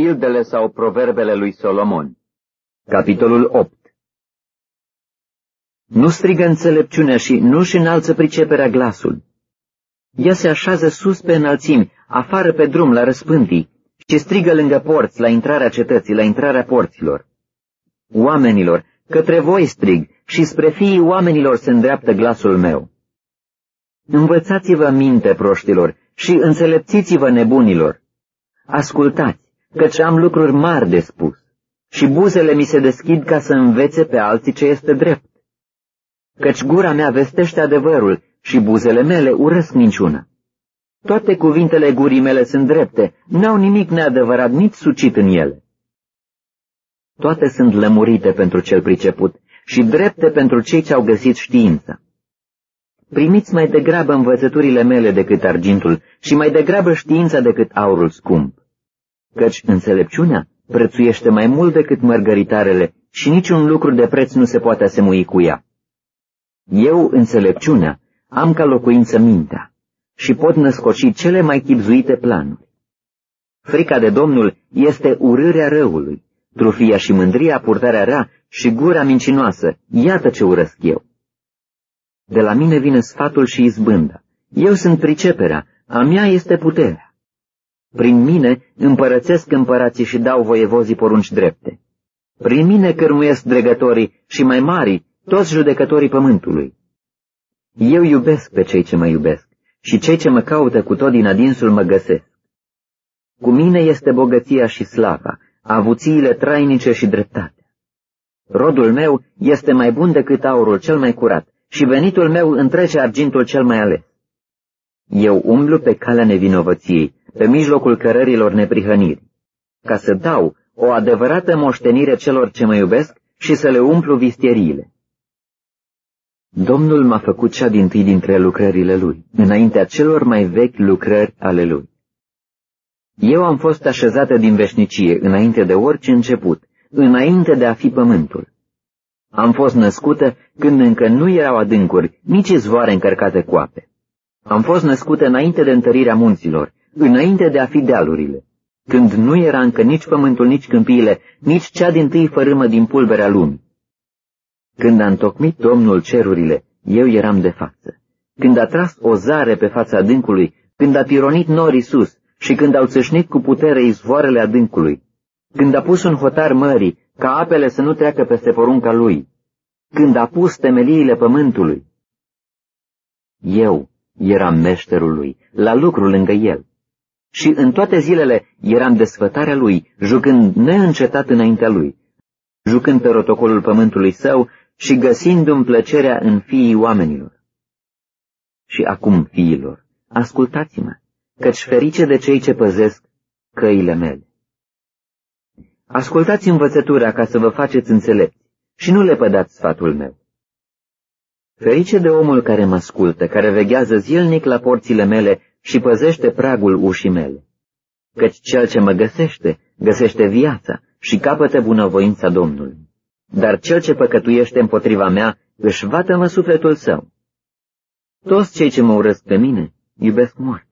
Pildele sau proverbele lui Solomon Capitolul 8 Nu strigă înțelepciunea și nu-și înalță priceperea glasul. Ea se așează sus pe înălțimi, afară pe drum, la răspântii, și strigă lângă porți, la intrarea cetății, la intrarea porților. Oamenilor, către voi strig, și spre fiii oamenilor se îndreaptă glasul meu. Învățați-vă minte, proștilor, și înțelepțiți-vă nebunilor. Ascultați, căci am lucruri mari de spus, și buzele mi se deschid ca să învețe pe alții ce este drept. Căci gura mea vestește adevărul și buzele mele urăsc minciuna. Toate cuvintele gurii mele sunt drepte, n-au nimic neadevărat, nici sucit în ele. Toate sunt lămurite pentru cel priceput și drepte pentru cei ce au găsit știința. Primiți mai degrabă învățăturile mele decât argintul și mai degrabă știința decât aurul scump. Căci înțelepciunea prețuiește mai mult decât mărgăritarele și niciun lucru de preț nu se poate asemui cu ea. Eu, înțelepciunea, am ca locuință mintea și pot născoci cele mai chipzuite planuri. Frica de Domnul este urârea răului, trufia și mândria purtarea rea și gura mincinoasă, iată ce urăsc eu. De la mine vine sfatul și izbânda. Eu sunt priceperea, a mea este puterea. Prin mine împărățesc împărații și dau voievozii porunci drepte. Prin mine cărmuiesc dregătorii și mai mari toți judecătorii pământului. Eu iubesc pe cei ce mă iubesc și cei ce mă caută cu tot din adinsul mă găsesc. Cu mine este bogăția și slava, avuțiile trainice și dreptatea. Rodul meu este mai bun decât aurul cel mai curat și venitul meu întrece argintul cel mai ales. Eu umblu pe calea nevinovăției, pe mijlocul cărărilor neprihăniri, ca să dau o adevărată moștenire celor ce mă iubesc și să le umplu vistieriile. Domnul m-a făcut cea din tâi dintre lucrările lui, înaintea celor mai vechi lucrări ale lui. Eu am fost așezată din veșnicie, înainte de orice început, înainte de a fi pământul. Am fost născută când încă nu erau adâncuri, nici izvoare încărcate cu ape. Am fost născută înainte de întărirea munților, înainte de a fi dealurile, când nu era încă nici pământul, nici câmpiile, nici cea din tâi fărâmă din pulberea lumii. Când a întocmit Domnul cerurile, eu eram de față. Când a tras o zare pe fața adâncului, când a pironit norii sus și când au țâșnit cu putere izvoarele adâncului, când a pus un hotar mării, ca apele să nu treacă peste porunca lui, când a pus temeliile pământului. Eu eram meșterul lui, la lucru lângă el. Și în toate zilele eram desfătarea lui, jucând neîncetat înaintea lui, jucând pe rotocolul pământului său și găsindu-mi plăcerea în fiii oamenilor. Și acum, fiilor, ascultați-mă, căci ferice de cei ce păzesc căile mele. Ascultați învățătura ca să vă faceți înțelepți și nu le pădați sfatul meu. Ferice de omul care mă ascultă, care veghează zilnic la porțile mele și păzește pragul ușii mele. Căci cel ce mă găsește, găsește viața și capătă bunăvoința Domnului. Dar cel ce păcătuiește împotriva mea își vată-mă sufletul său. Toți cei ce mă urăsc pe mine, iubesc moarte.